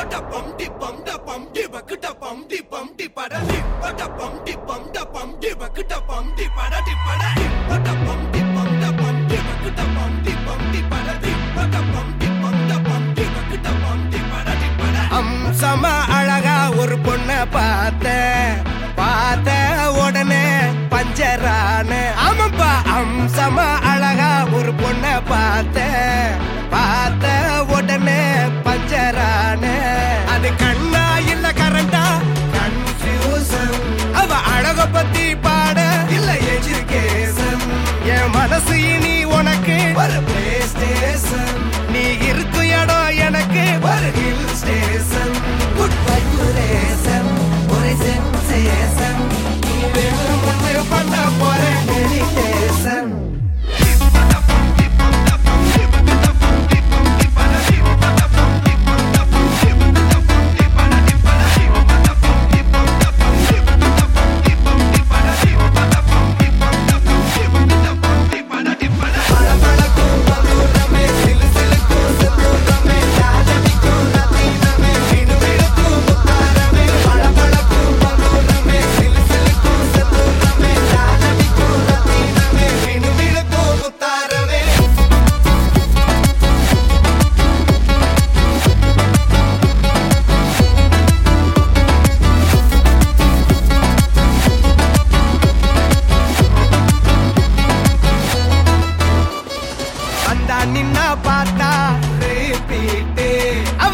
பட பம் டி பம் ட பம் டி பக்குட பட டி பட பம் டி பம் ட பம் பட டி பட டி பட பம் டி பம் பட டி பட பம் டி பட அம்சமா அழகா ஒரு பொண்ண பார்த்த பார்த்த உடனே பஞ்சரான. ஆமாப்பா அம்சமா அழகா ஒரு பொண்ண பார்த்தேன் பார்த்த அது கண்ணா இல்ல கரண்டா? கன்ஃபியூசன் அவ அழக பத்தி பாட. இல்ல எஜுகேஷன். என் மனசு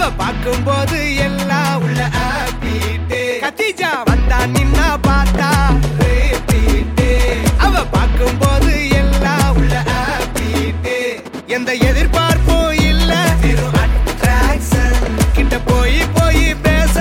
உன்ன பார்க்கும்போது எல்லாம் உள்ள ஆப்பிட்டு. கத்திஜா வந்தா நின்னா பார்த்தா அவ பார்க்கும்போது எல்லாம் உள்ள எந்த எதிர்பார்ப்பும் இல்ல. கிட்ட போய் போய் பேச.